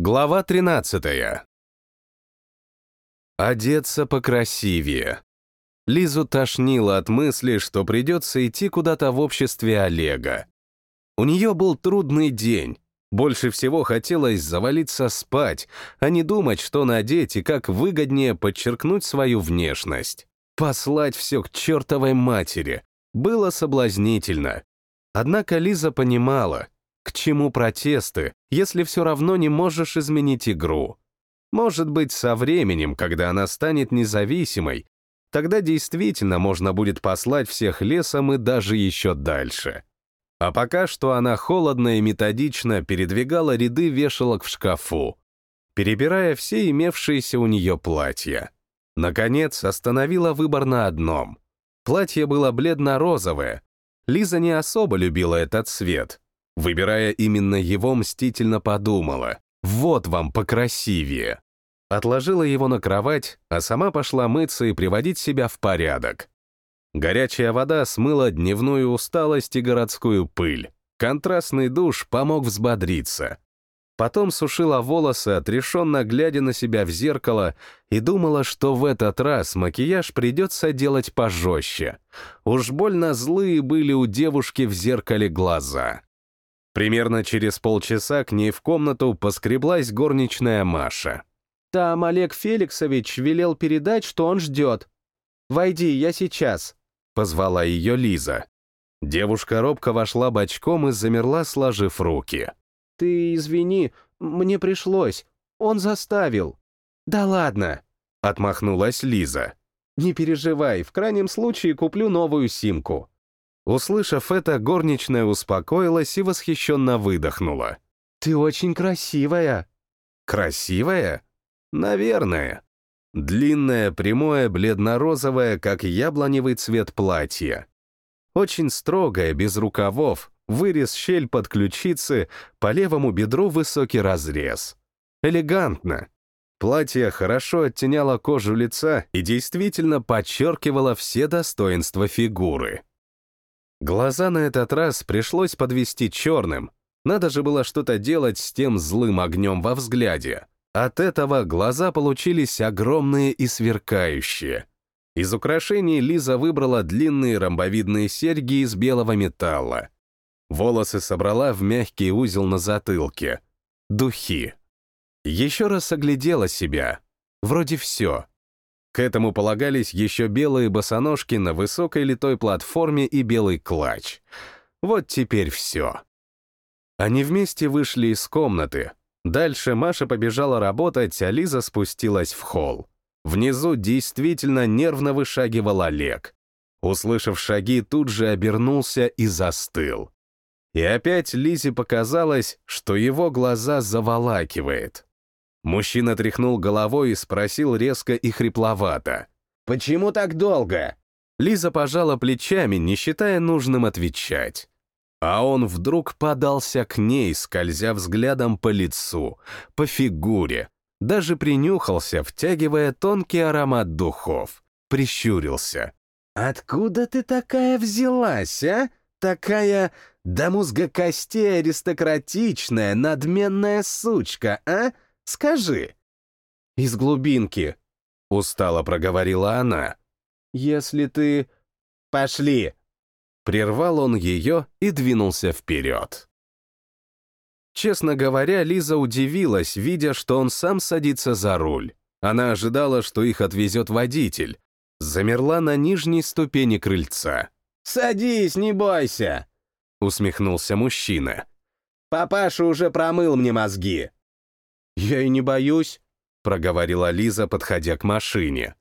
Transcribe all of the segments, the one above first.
Глава 13. Одеться покрасивее. Лизу тошнило от мысли, что придется идти куда-то в обществе Олега. У нее был трудный день. Больше всего хотелось завалиться спать, а не думать, что надеть и как выгоднее подчеркнуть свою внешность. Послать все к чертовой матери. Было соблазнительно. Однако Лиза понимала, к чему протесты, если все равно не можешь изменить игру? Может быть, со временем, когда она станет независимой, тогда действительно можно будет послать всех лесом и даже еще дальше. А пока что она холодно и методично передвигала ряды вешалок в шкафу, перебирая все имевшиеся у нее платья. Наконец, остановила выбор на одном. Платье было бледно-розовое. Лиза не особо любила этот цвет, Выбирая именно его, мстительно подумала. Вот вам покрасивее. Отложила его на кровать, а сама пошла мыться и приводить себя в порядок. Горячая вода смыла дневную усталость и городскую пыль. Контрастный душ помог взбодриться. Потом сушила волосы, отрешенно глядя на себя в зеркало, и думала, что в этот раз макияж придется делать пожестче. Уж больно злые были у девушки в зеркале глаза. Примерно через полчаса к ней в комнату поскреблась горничная Маша. «Там Олег Феликсович велел передать, что он ждет. Войди, я сейчас», — позвала ее Лиза. Девушка робко вошла бочком и замерла, сложив руки. «Ты извини, мне пришлось. Он заставил». «Да ладно», — отмахнулась Лиза. «Не переживай, в крайнем случае куплю новую симку». Услышав это, горничная успокоилась и восхищенно выдохнула. «Ты очень красивая». «Красивая? Наверное». Длинное, прямое, бледно-розовое, как яблоневый цвет платья. Очень строгое, без рукавов, вырез щель под ключицы, по левому бедру высокий разрез. Элегантно. Платье хорошо оттеняло кожу лица и действительно подчеркивало все достоинства фигуры. Глаза на этот раз пришлось подвести черным. Надо же было что-то делать с тем злым огнем во взгляде. От этого глаза получились огромные и сверкающие. Из украшений Лиза выбрала длинные ромбовидные серьги из белого металла. Волосы собрала в мягкий узел на затылке. Духи. Еще раз оглядела себя. Вроде все. К этому полагались еще белые босоножки на высокой литой платформе и белый клатч. Вот теперь все. Они вместе вышли из комнаты. Дальше Маша побежала работать, а Лиза спустилась в холл. Внизу действительно нервно вышагивал Олег. Услышав шаги, тут же обернулся и застыл. И опять Лизе показалось, что его глаза заволакивает. Мужчина тряхнул головой и спросил резко и хрипловато. «Почему так долго?» Лиза пожала плечами, не считая нужным отвечать. А он вдруг подался к ней, скользя взглядом по лицу, по фигуре, даже принюхался, втягивая тонкий аромат духов, прищурился. «Откуда ты такая взялась, а? Такая до мозга костей аристократичная, надменная сучка, а? Скажи». «Из глубинки», — устало проговорила она. «Если ты...» «Пошли!» Прервал он ее и двинулся вперед. Честно говоря, Лиза удивилась, видя, что он сам садится за руль. Она ожидала, что их отвезет водитель. Замерла на нижней ступени крыльца. «Садись, не бойся!» — усмехнулся мужчина. «Папаша уже промыл мне мозги!» «Я и не боюсь», — проговорила Лиза, подходя к машине.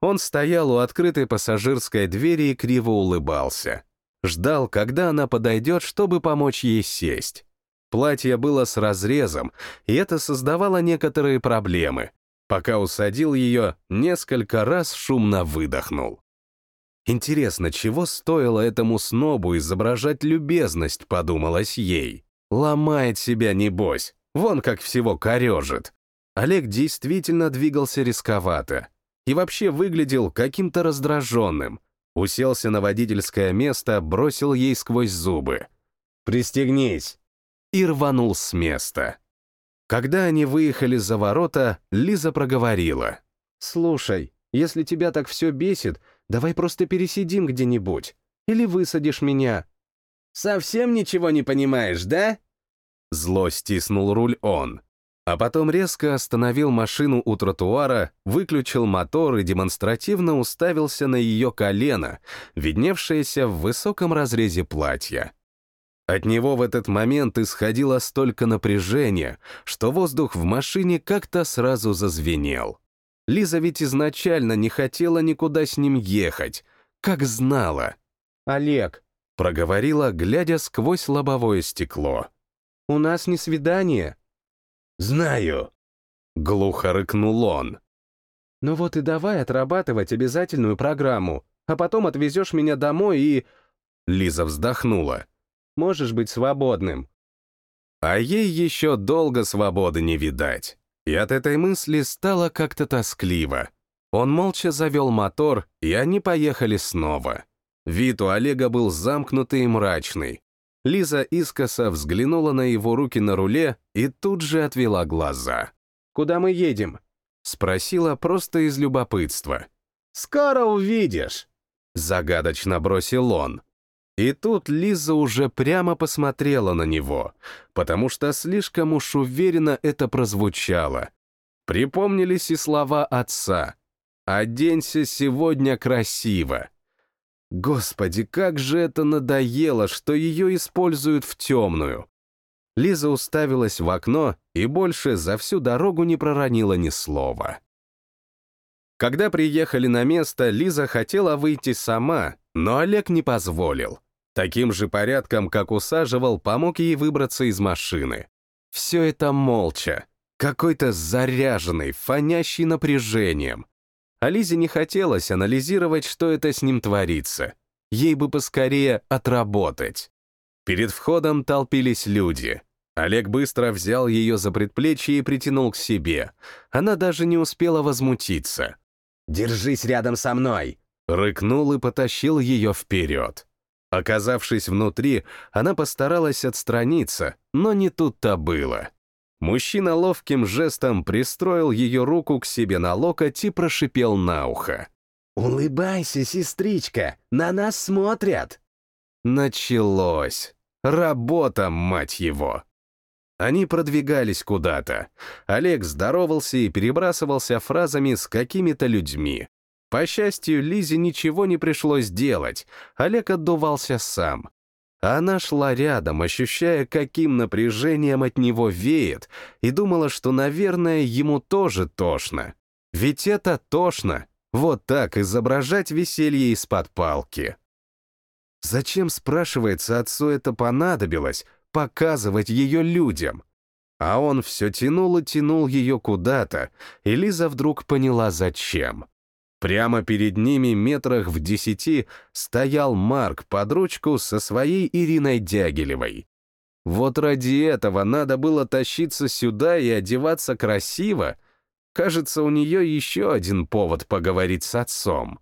Он стоял у открытой пассажирской двери и криво улыбался. Ждал, когда она подойдет, чтобы помочь ей сесть. Платье было с разрезом, и это создавало некоторые проблемы. Пока усадил ее, несколько раз шумно выдохнул. Интересно, чего стоило этому снобу изображать любезность, подумалось ей. Ломает себя, небось. Вон как всего корежит. Олег действительно двигался рисковато. И вообще выглядел каким-то раздраженным. Уселся на водительское место, бросил ей сквозь зубы. «Пристегнись!» И рванул с места. Когда они выехали за ворота, Лиза проговорила. «Слушай, если тебя так все бесит, давай просто пересидим где-нибудь. Или высадишь меня». «Совсем ничего не понимаешь, да?» Зло стиснул руль он. А потом резко остановил машину у тротуара, выключил мотор и демонстративно уставился на ее колено, видневшееся в высоком разрезе платья. От него в этот момент исходило столько напряжения, что воздух в машине как-то сразу зазвенел. Лиза ведь изначально не хотела никуда с ним ехать, как знала. «Олег», — проговорила, глядя сквозь лобовое стекло. «У нас не свидание». «Знаю», — глухо рыкнул он. «Ну вот и давай отрабатывать обязательную программу, а потом отвезешь меня домой и...» Лиза вздохнула. «Можешь быть свободным». А ей еще долго свободы не видать. И от этой мысли стало как-то тоскливо. Он молча завел мотор, и они поехали снова. Вид у Олега был замкнутый и мрачный. Лиза искоса взглянула на его руки на руле и тут же отвела глаза. «Куда мы едем?» — спросила просто из любопытства. «Скоро увидишь!» — загадочно бросил он. И тут Лиза уже прямо посмотрела на него, потому что слишком уж уверенно это прозвучало. Припомнились и слова отца. «Оденься сегодня красиво». Господи, как же это надоело, что ее используют в темную. Лиза уставилась в окно и больше за всю дорогу не проронила ни слова. Когда приехали на место, Лиза хотела выйти сама, но Олег не позволил. Таким же порядком, как усаживал, помог ей выбраться из машины. Все это молча, какой-то заряженный, фонящий напряжением. А Лизе не хотелось анализировать, что это с ним творится. Ей бы поскорее отработать. Перед входом толпились люди. Олег быстро взял ее за предплечье и притянул к себе. Она даже не успела возмутиться. «Держись рядом со мной!» Рыкнул и потащил ее вперед. Оказавшись внутри, она постаралась отстраниться, но не тут-то было. Мужчина ловким жестом пристроил ее руку к себе на локоть и прошипел на ухо. «Улыбайся, сестричка, на нас смотрят!» Началось. Работа, мать его. Они продвигались куда-то. Олег здоровался и перебрасывался фразами с какими-то людьми. По счастью, Лизе ничего не пришлось делать. Олег отдувался сам. Она шла рядом, ощущая, каким напряжением от него веет, и думала, что, наверное, ему тоже тошно. Ведь это тошно. Вот так изображать веселье из-под палки. Зачем, спрашивается, отцу это понадобилось, показывать ее людям? А он все тянул и тянул ее куда-то, и Лиза вдруг поняла, зачем. Прямо перед ними, метрах в десяти, стоял Марк под ручку со своей Ириной Дягилевой. Вот ради этого надо было тащиться сюда и одеваться красиво. Кажется, у нее еще один повод поговорить с отцом.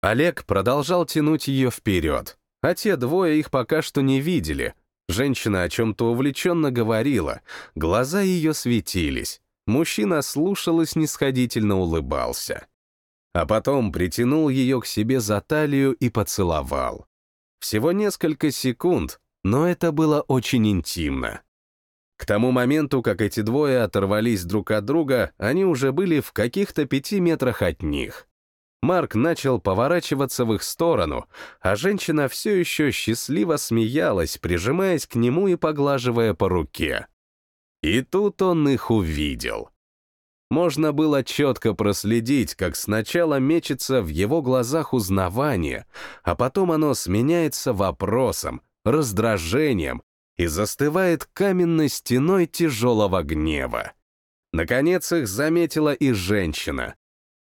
Олег продолжал тянуть ее вперед, а те двое их пока что не видели. Женщина о чем-то увлеченно говорила, глаза ее светились. Мужчина слушал и снисходительно улыбался а потом притянул ее к себе за талию и поцеловал. Всего несколько секунд, но это было очень интимно. К тому моменту, как эти двое оторвались друг от друга, они уже были в каких-то пяти метрах от них. Марк начал поворачиваться в их сторону, а женщина все еще счастливо смеялась, прижимаясь к нему и поглаживая по руке. И тут он их увидел можно было четко проследить, как сначала мечется в его глазах узнавание, а потом оно сменяется вопросом, раздражением и застывает каменной стеной тяжелого гнева. Наконец их заметила и женщина.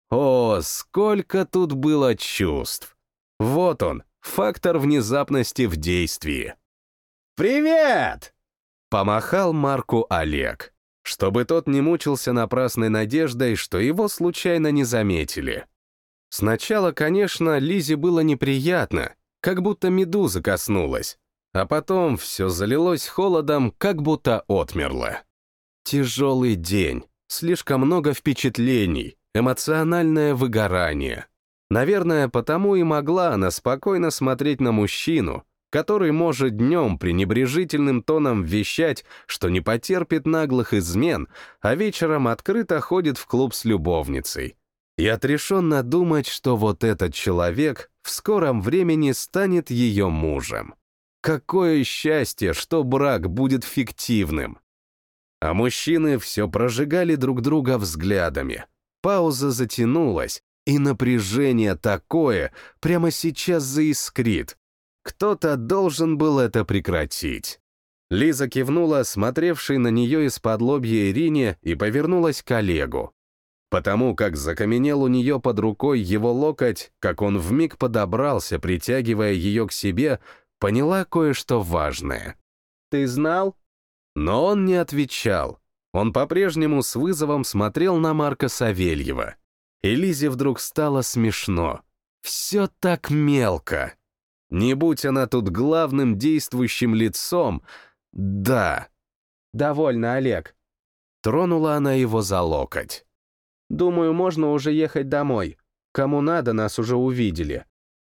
О, сколько тут было чувств! Вот он, фактор внезапности в действии. «Привет!» — помахал Марку Олег чтобы тот не мучился напрасной надеждой, что его случайно не заметили. Сначала, конечно, Лизе было неприятно, как будто медуза коснулась, а потом все залилось холодом, как будто отмерло. Тяжелый день, слишком много впечатлений, эмоциональное выгорание. Наверное, потому и могла она спокойно смотреть на мужчину, который может днем пренебрежительным тоном вещать, что не потерпит наглых измен, а вечером открыто ходит в клуб с любовницей. И отрешенно думать, что вот этот человек в скором времени станет ее мужем. Какое счастье, что брак будет фиктивным. А мужчины все прожигали друг друга взглядами. Пауза затянулась, и напряжение такое прямо сейчас заискрит. Кто-то должен был это прекратить. Лиза кивнула, смотревшей на нее из-под лобья Ирине, и повернулась к Олегу. Потому как закаменел у нее под рукой его локоть, как он вмиг подобрался, притягивая ее к себе, поняла кое-что важное. «Ты знал?» Но он не отвечал. Он по-прежнему с вызовом смотрел на Марка Савельева. И Лизе вдруг стало смешно. Все так мелко. Не будь она тут главным действующим лицом, да. «Довольно, Олег». Тронула она его за локоть. «Думаю, можно уже ехать домой. Кому надо, нас уже увидели».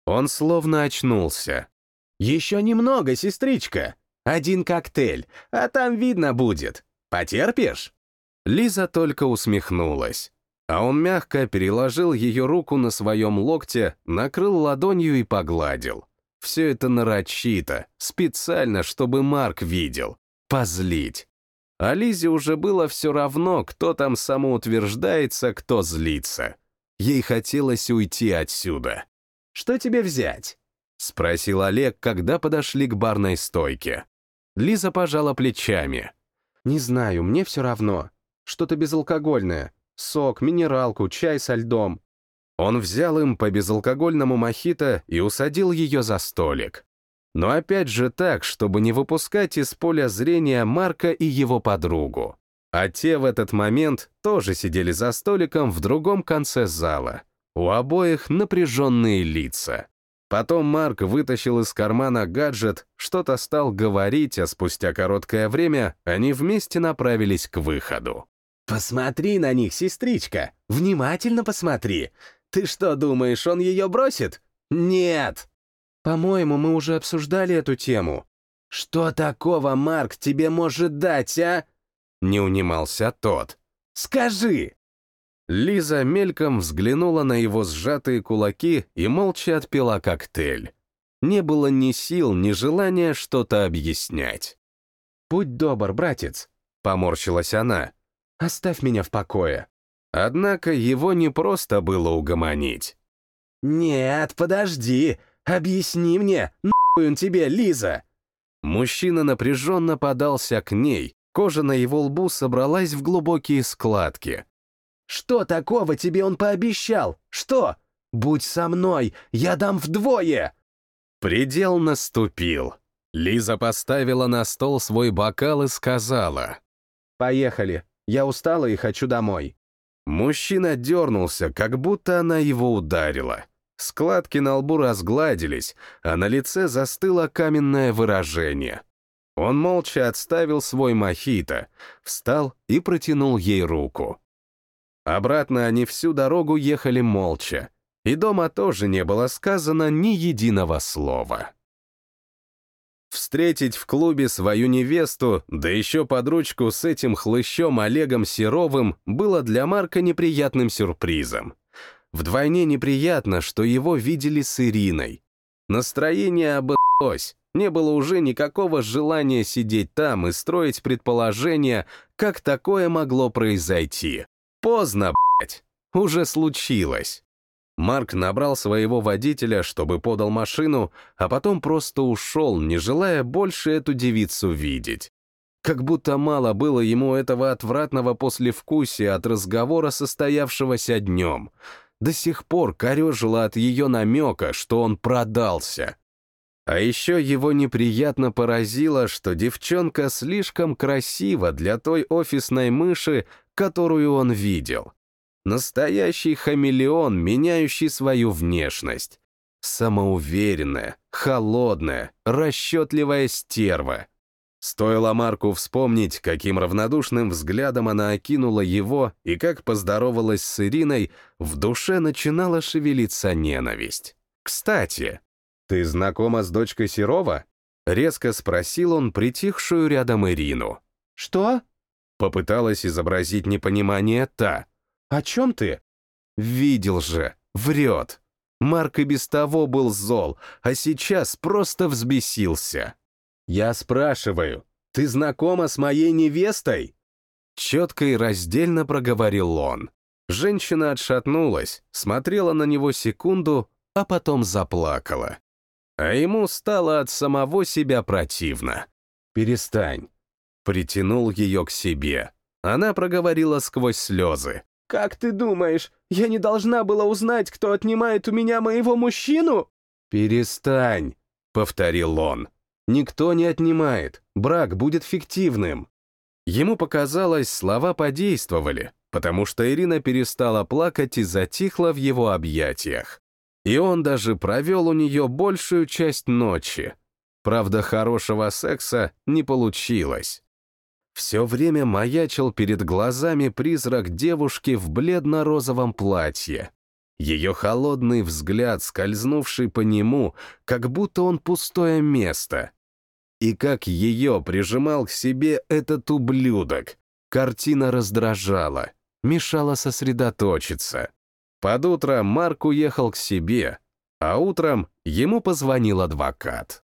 Он словно очнулся. «Еще немного, сестричка. Один коктейль, а там видно будет. Потерпишь?» Лиза только усмехнулась. А он мягко переложил ее руку на своем локте, накрыл ладонью и погладил. Все это нарочито, специально, чтобы Марк видел. Позлить. А Лизе уже было все равно, кто там самоутверждается, кто злится. Ей хотелось уйти отсюда. «Что тебе взять?» — спросил Олег, когда подошли к барной стойке. Лиза пожала плечами. «Не знаю, мне все равно. Что-то безалкогольное. Сок, минералку, чай со льдом. Он взял им по безалкогольному мохито и усадил ее за столик. Но опять же так, чтобы не выпускать из поля зрения Марка и его подругу. А те в этот момент тоже сидели за столиком в другом конце зала. У обоих напряженные лица. Потом Марк вытащил из кармана гаджет, что-то стал говорить, а спустя короткое время они вместе направились к выходу. «Посмотри на них, сестричка! Внимательно посмотри! Ты что, думаешь, он ее бросит? Нет! По-моему, мы уже обсуждали эту тему. Что такого Марк тебе может дать, а? Не унимался тот. Скажи! Лиза мельком взглянула на его сжатые кулаки и молча отпила коктейль. Не было ни сил, ни желания что-то объяснять. «Будь добр, братец», — поморщилась она. «Оставь меня в покое». Однако его не просто было угомонить. «Нет, подожди, объясни мне, нахуй он тебе, Лиза!» Мужчина напряженно подался к ней, кожа на его лбу собралась в глубокие складки. «Что такого тебе он пообещал? Что? Будь со мной, я дам вдвое!» Предел наступил. Лиза поставила на стол свой бокал и сказала. «Поехали, я устала и хочу домой». Мужчина дернулся, как будто она его ударила. Складки на лбу разгладились, а на лице застыло каменное выражение. Он молча отставил свой мохито, встал и протянул ей руку. Обратно они всю дорогу ехали молча, и дома тоже не было сказано ни единого слова. Встретить в клубе свою невесту, да еще под ручку с этим хлыщом Олегом Серовым, было для Марка неприятным сюрпризом. Вдвойне неприятно, что его видели с Ириной. Настроение обошлось, не было уже никакого желания сидеть там и строить предположения, как такое могло произойти. Поздно, блядь, уже случилось. Марк набрал своего водителя, чтобы подал машину, а потом просто ушел, не желая больше эту девицу видеть. Как будто мало было ему этого отвратного послевкусия от разговора, состоявшегося днем. До сих пор корежило от ее намека, что он продался. А еще его неприятно поразило, что девчонка слишком красива для той офисной мыши, которую он видел. Настоящий хамелеон, меняющий свою внешность. Самоуверенная, холодная, расчетливая стерва. Стоило Марку вспомнить, каким равнодушным взглядом она окинула его и как поздоровалась с Ириной, в душе начинала шевелиться ненависть. «Кстати, ты знакома с дочкой Серова?» — резко спросил он притихшую рядом Ирину. «Что?» — попыталась изобразить непонимание та. «О чем ты?» «Видел же, врет. Марк и без того был зол, а сейчас просто взбесился». «Я спрашиваю, ты знакома с моей невестой?» Четко и раздельно проговорил он. Женщина отшатнулась, смотрела на него секунду, а потом заплакала. А ему стало от самого себя противно. «Перестань». Притянул ее к себе. Она проговорила сквозь слезы. «Как ты думаешь, я не должна была узнать, кто отнимает у меня моего мужчину?» «Перестань», — повторил он. Никто не отнимает, брак будет фиктивным. Ему показалось, слова подействовали, потому что Ирина перестала плакать и затихла в его объятиях. И он даже провел у нее большую часть ночи. Правда, хорошего секса не получилось. Все время маячил перед глазами призрак девушки в бледно-розовом платье. Ее холодный взгляд, скользнувший по нему, как будто он пустое место. И как ее прижимал к себе этот ублюдок. Картина раздражала, мешала сосредоточиться. Под утро Марк уехал к себе, а утром ему позвонил адвокат.